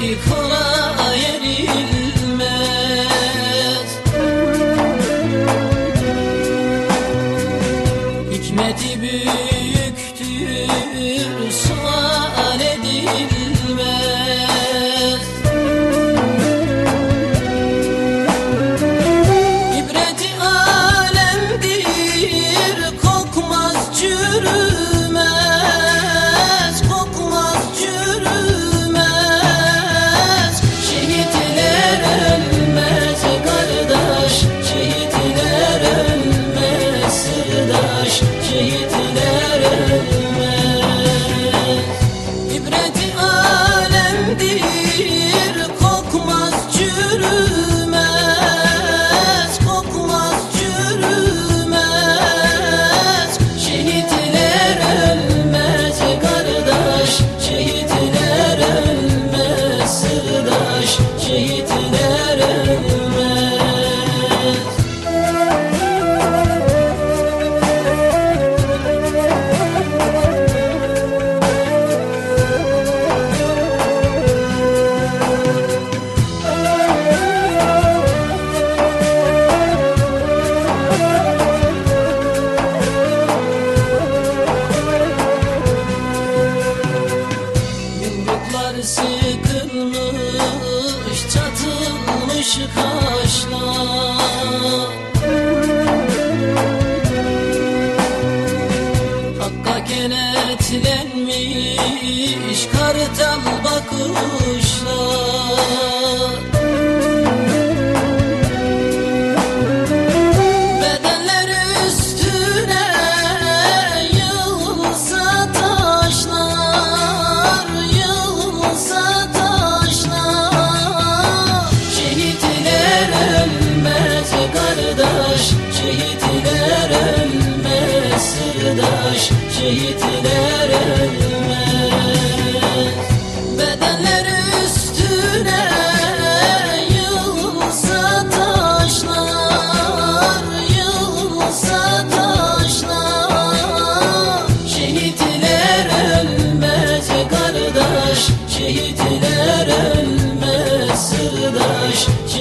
kolay erilmez Hikmeti büyüktür sual edilmez. 是记忆。Kartal bakışlar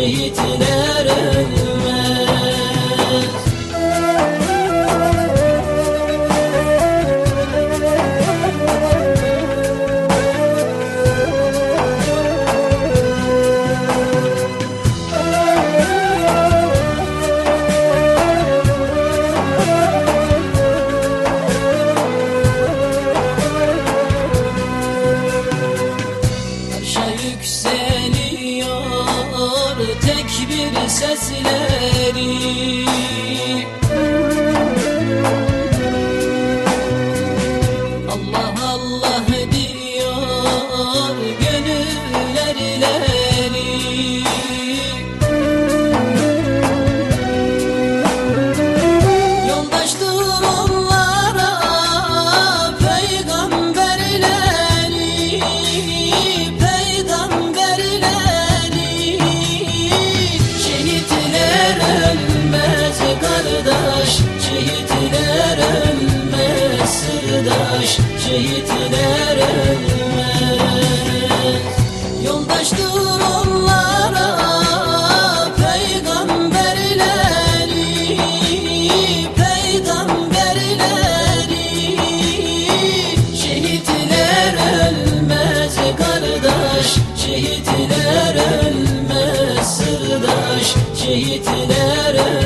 şehitler. Arşa yükseliyor tekbir sesleri şehitler ölmez. Yoldaştır onlara peygamberleri Şehitler ölmez kardeş Şehitler ölmez sırdaş. Şehitler ölmez